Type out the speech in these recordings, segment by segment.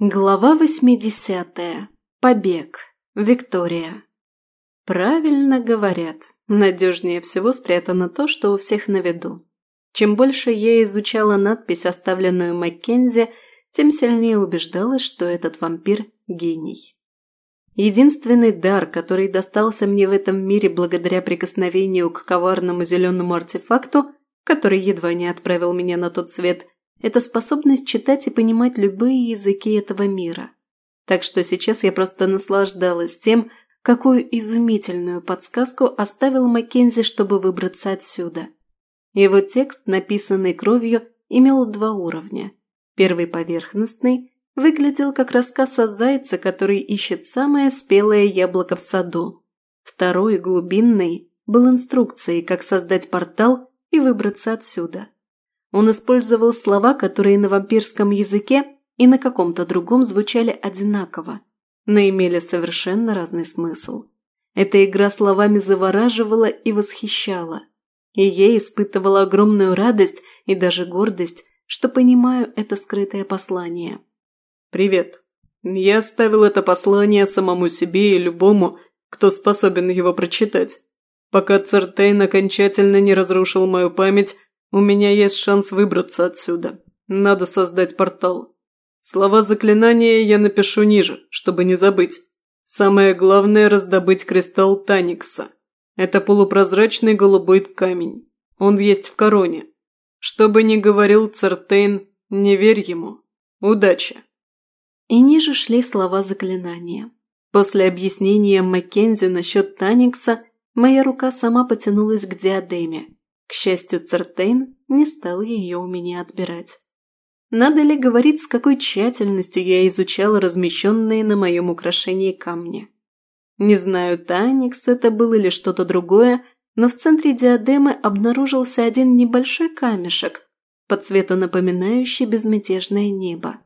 Глава 80. Побег. Виктория. Правильно говорят. Надежнее всего спрятано то, что у всех на виду. Чем больше я изучала надпись, оставленную Маккензи, тем сильнее убеждалась, что этот вампир – гений. Единственный дар, который достался мне в этом мире благодаря прикосновению к коварному зеленому артефакту, который едва не отправил меня на тот свет – это способность читать и понимать любые языки этого мира. Так что сейчас я просто наслаждалась тем, какую изумительную подсказку оставил Маккензи, чтобы выбраться отсюда. Его текст, написанный кровью, имел два уровня. Первый поверхностный выглядел как рассказ о зайце, который ищет самое спелое яблоко в саду. Второй, глубинный, был инструкцией, как создать портал и выбраться отсюда. Он использовал слова, которые на вампирском языке и на каком-то другом звучали одинаково, но имели совершенно разный смысл. Эта игра словами завораживала и восхищала. И я испытывала огромную радость и даже гордость, что понимаю это скрытое послание. «Привет. Я оставил это послание самому себе и любому, кто способен его прочитать. Пока Цертейн окончательно не разрушил мою память у меня есть шанс выбраться отсюда. Надо создать портал. Слова заклинания я напишу ниже, чтобы не забыть. Самое главное – раздобыть кристалл Таникса. Это полупрозрачный голубой камень. Он есть в короне. Что бы ни говорил Цертейн, не верь ему. Удачи. И ниже шли слова заклинания. После объяснения Маккензи насчет Таникса, моя рука сама потянулась к диадеме. К счастью, Цертейн не стал ее у меня отбирать. Надо ли говорить, с какой тщательностью я изучала размещенные на моем украшении камни? Не знаю, Таникс это был или что-то другое, но в центре диадемы обнаружился один небольшой камешек, по цвету напоминающий безмятежное небо.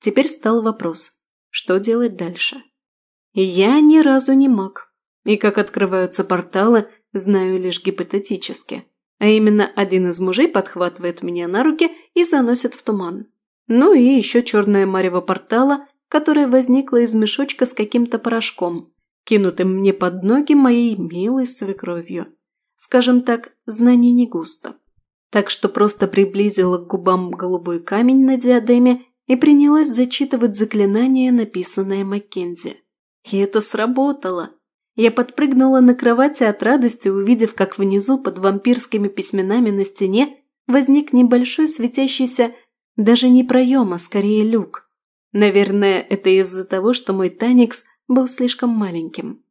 Теперь стал вопрос, что делать дальше? Я ни разу не маг, и как открываются порталы, знаю лишь гипотетически. А именно один из мужей подхватывает меня на руки и заносит в туман. Ну и еще черная марево портала, которая возникла из мешочка с каким-то порошком, кинутым мне под ноги моей милой свекровью. Скажем так, знаний не густо. Так что просто приблизила к губам голубой камень на диадеме и принялась зачитывать заклинание, написанное Маккензи. И это сработало. Я подпрыгнула на кровати от радости, увидев, как внизу под вампирскими письменами на стене возник небольшой светящийся даже не проем, а скорее люк. Наверное, это из-за того, что мой Таникс был слишком маленьким.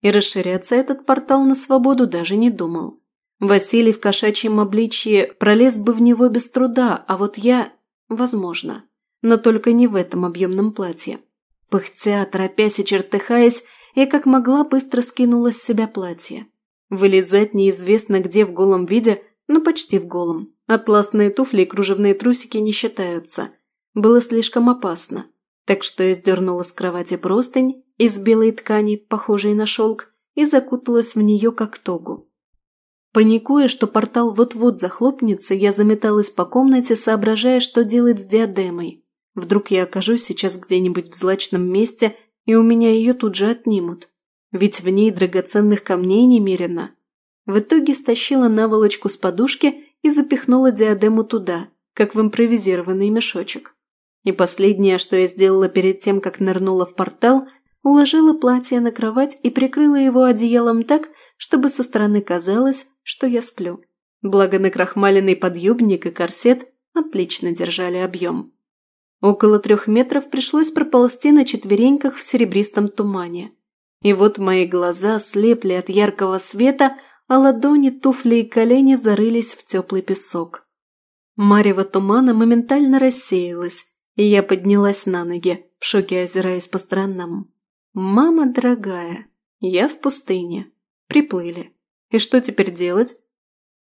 И расширяться этот портал на свободу даже не думал. Василий в кошачьем обличье пролез бы в него без труда, а вот я... возможно. Но только не в этом объемном платье. Пыхтя, торопясь и чертыхаясь, я как могла быстро скинула с себя платье. Вылезать неизвестно где в голом виде, но почти в голом. Атласные туфли и кружевные трусики не считаются. Было слишком опасно. Так что я сдернула с кровати простынь из белой ткани, похожей на шелк, и закуталась в нее как тогу. Паникуя, что портал вот-вот захлопнется, я заметалась по комнате, соображая, что делать с диадемой. Вдруг я окажусь сейчас где-нибудь в злачном месте и у меня ее тут же отнимут. Ведь в ней драгоценных камней немерено. В итоге стащила наволочку с подушки и запихнула диадему туда, как в импровизированный мешочек. И последнее, что я сделала перед тем, как нырнула в портал, уложила платье на кровать и прикрыла его одеялом так, чтобы со стороны казалось, что я сплю. Благо накрахмаленный подъюбник и корсет отлично держали объем. Около трех метров пришлось проползти на четвереньках в серебристом тумане. И вот мои глаза слепли от яркого света, а ладони, туфли и колени зарылись в теплый песок. Марево тумана моментально рассеялась, и я поднялась на ноги, в шоке озираясь по сторонам. «Мама дорогая, я в пустыне. Приплыли. И что теперь делать?»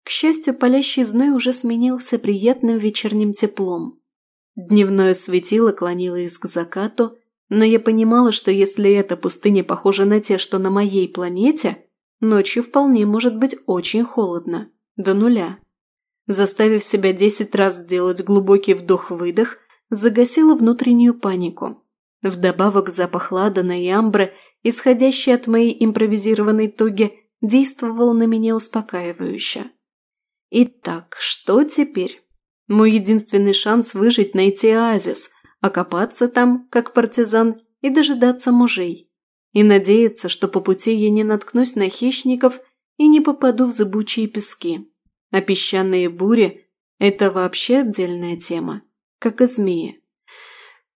К счастью, палящий зной уже сменился приятным вечерним теплом. Дневное светило клонилось к закату, но я понимала, что если эта пустыня похожа на те, что на моей планете, ночью вполне может быть очень холодно, до нуля. Заставив себя десять раз сделать глубокий вдох-выдох, загасила внутреннюю панику Вдобавок запах ладана и амбры, исходящий от моей импровизированной тоги, действовал на меня успокаивающе. Итак, что теперь? Мой единственный шанс выжить – найти оазис, окопаться там, как партизан, и дожидаться мужей. И надеяться, что по пути я не наткнусь на хищников и не попаду в зыбучие пески. А песчаные бури – это вообще отдельная тема, как и змеи.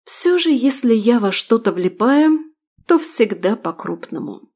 Все же, если я во что-то влипаю, то всегда по-крупному.